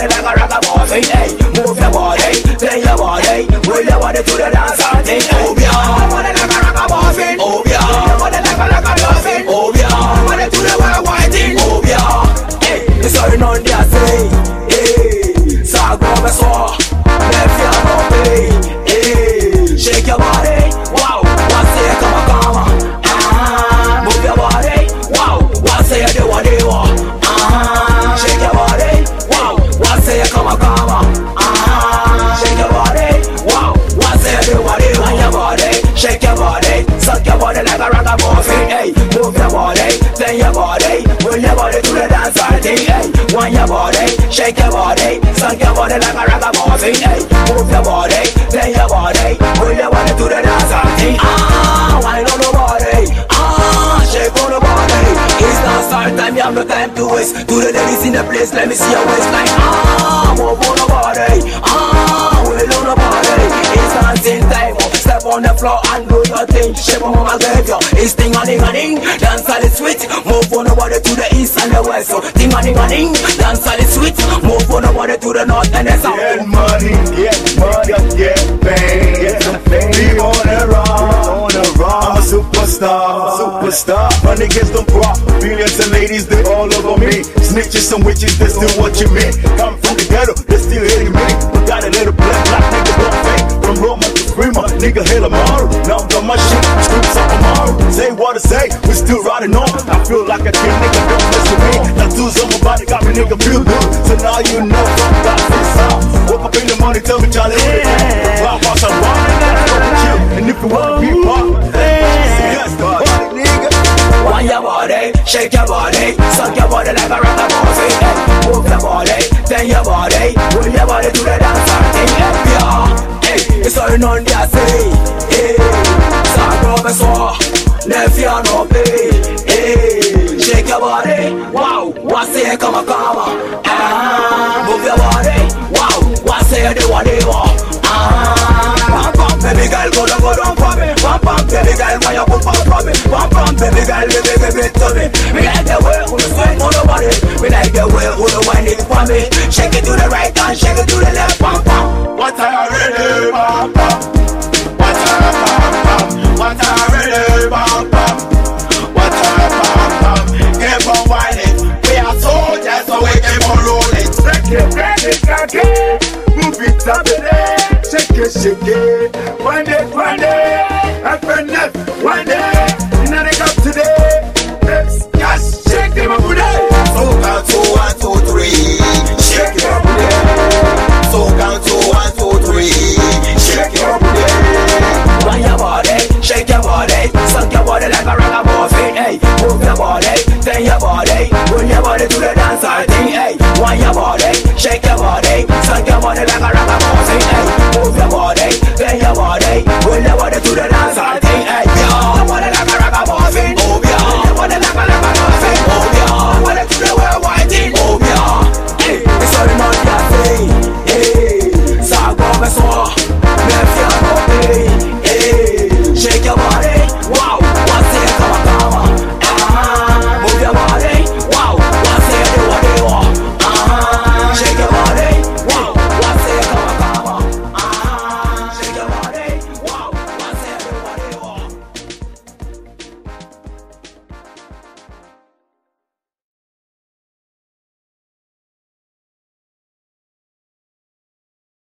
your body like a shake your body, suck your body like a ragamuffin. Hey, move your body, bend your body, roll your body to the dance party. Ah, wine on the body, ah, shake on the body. It's not start time, you have no time to waste. To the ladies in the place, let me see your waistline. Ah, move on the body, ah, wheel on the body. It's dancing time. Step on the floor and do your thing. Shape on my behavior. It's ting a ding a ding. Dance all is sweet. Move on the body to the east and the west. So ting a ding a ding. To the north and the south. Get money, get money, get fame, get some fame. Be on the run, on the run. I'm a superstar, superstar. My niggas don't rock, billions of ladies, they all over me. Snitches and witches, they still what you me. Come from the ghetto, they still hating me. But got a little black, black nigga don't fake. From Roma to Screamer, nigga hell tomorrow. Now I'm done my shit, screams up tomorrow. Say what I say, we still riding on. I feel like a king, nigga, don't mess with me. Tattoos on my body got me nigga feel good. So now you know from that this out. Woke up in the morning, tell me Charlie, what it is. Wow, watch I'm rocking, gotta go with you. And if you wanna be pop, yes, God, nigga. Want your body, shake your body, suck your body like a ragamuffin. Hey, move your body, bend your body, roll your body to the dance party. Yeah, hey, it's all on the say. Hey, ça groove so, neuf y'a no pay. Hey, shake your body, wow, what say come on, come. Ah, move your body, wow, what say you do what you want. Ah, pam pam, baby girl, go down, go down for me. Pam pam, baby girl, why you put pam for me? Pam pam, baby girl, baby, baby, to me. Me like the way you swing on the body. Me like the way you wind it for me. Shake it to the right and shake it to the there. Shake it, shake it. Wind it, wind it. wanna the dance all day, I wanna like a ragga muffin, oh, yo I wanna like a oh, like a muffin, oh, I wanna the way whiting, oh, yo Hey, it's all in all that thing, hey. Ça va, mais ça, mais viens, hey, hey. Shake your body, wow.